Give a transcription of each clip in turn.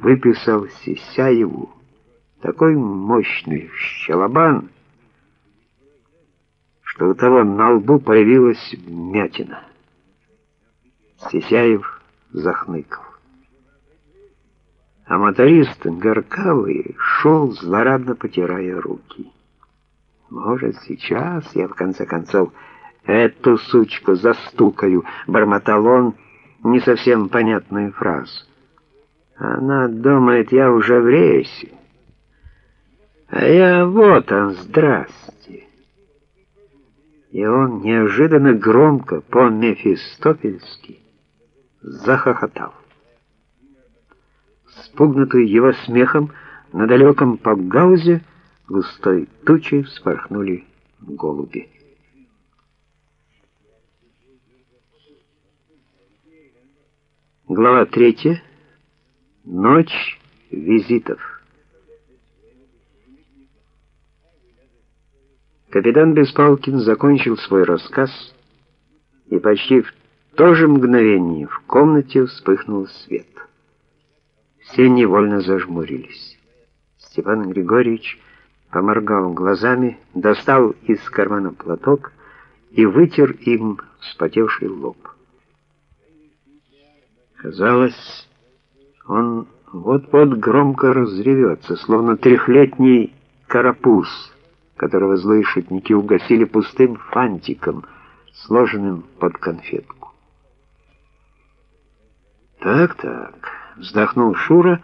выписал Сисяеву такой мощный щелобан, что у того на лбу появилась вмятина. Сисяев захныкал. А моторист Горкавый шел, злорадно потирая руки. «Может, сейчас я, в конце концов, эту сучку застукаю», — бормотал он не совсем понятную фразу. «Она думает, я уже в рейсе. А я вот он, здрасте». И он неожиданно громко, по-мефистофельски, захохотал. Спугнутые его смехом, на далеком Папгаузе густой тучей вспорхнули голуби. Глава третья. Ночь визитов. Капитан Беспалкин закончил свой рассказ, и почти в то же мгновение в комнате вспыхнул свет. Все невольно зажмурились. Степан Григорьевич поморгал глазами, достал из кармана платок и вытер им вспотевший лоб. Казалось, он вот-вот громко разревется, словно трехлетний карапуз, которого злые шутники угасили пустым фантиком, сложенным под конфетку. «Так-так», — вздохнул Шура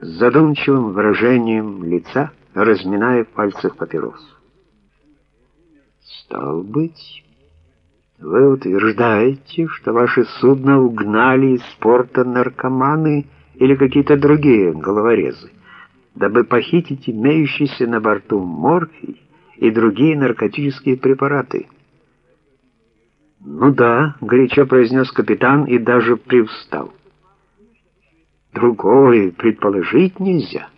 с задумчивым выражением лица, разминая в пальцах папирос. «Стал быть, вы утверждаете, что ваше судно угнали из порта наркоманы или какие-то другие головорезы, дабы похитить имеющиеся на борту морфий и другие наркотические препараты?» «Ну да», — горячо произнес капитан и даже привстал. «Другое предположить нельзя».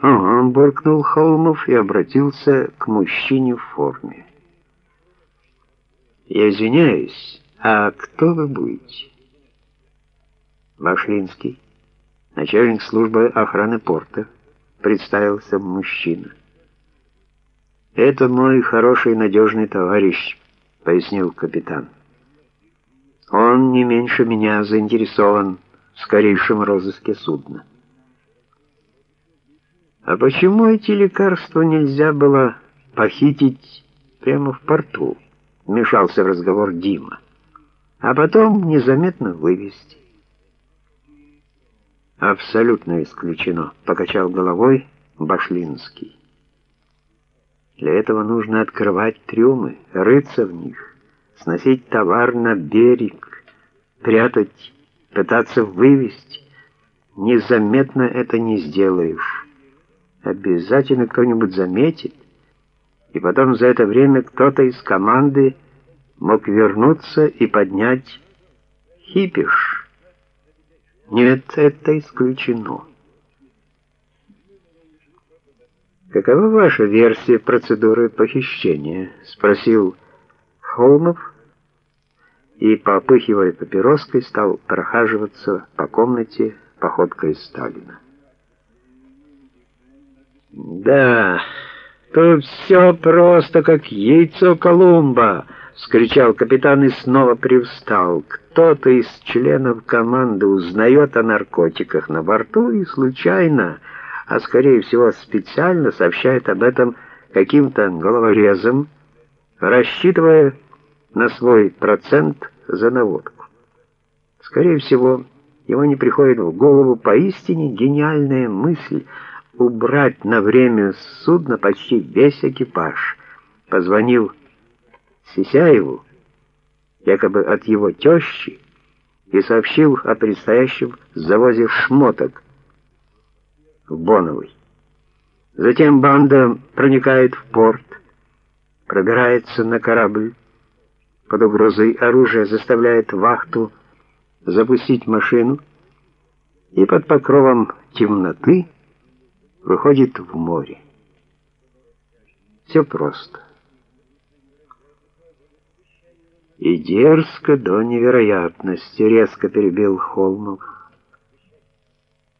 «Ага», — буркнул Холмов и обратился к мужчине в форме. «Я извиняюсь, а кто вы будете?» «Башлинский, начальник службы охраны порта», — представился мужчина. «Это мой хороший надежный товарищ», — пояснил капитан. «Он не меньше меня заинтересован в скорейшем розыске судна». А почему эти лекарства нельзя было похитить прямо в порту? Вмешался в разговор Дима. А потом незаметно вывести. Абсолютно исключено, покачал головой Башлинский. Для этого нужно открывать трюмы, рыться в них, сносить товар на берег, прятать, пытаться вывести. Незаметно это не сделаешь обязательно кто-нибудь заметит, и потом за это время кто-то из команды мог вернуться и поднять хипиш. Нет, это исключено. «Какова ваша версия процедуры похищения?» — спросил Холмов и, попыхивая папироской, стал прохаживаться по комнате походкой Сталина. «Да, тут все просто, как яйцо Колумба!» — вскричал капитан и снова привстал. «Кто-то из членов команды узнает о наркотиках на борту и случайно, а скорее всего специально сообщает об этом каким-то головорезом, рассчитывая на свой процент за наводку. Скорее всего, его не приходит в голову поистине гениальная мысль — убрать на время с судна почти весь экипаж. Позвонил Сисяеву, якобы от его тещи, и сообщил о предстоящем завозе шмоток в Боновый. Затем банда проникает в порт, пробирается на корабль, под угрозой оружия заставляет вахту запустить машину и под покровом темноты выходит в море. Все просто. И дерзко до невероятности резко перебил Холмов.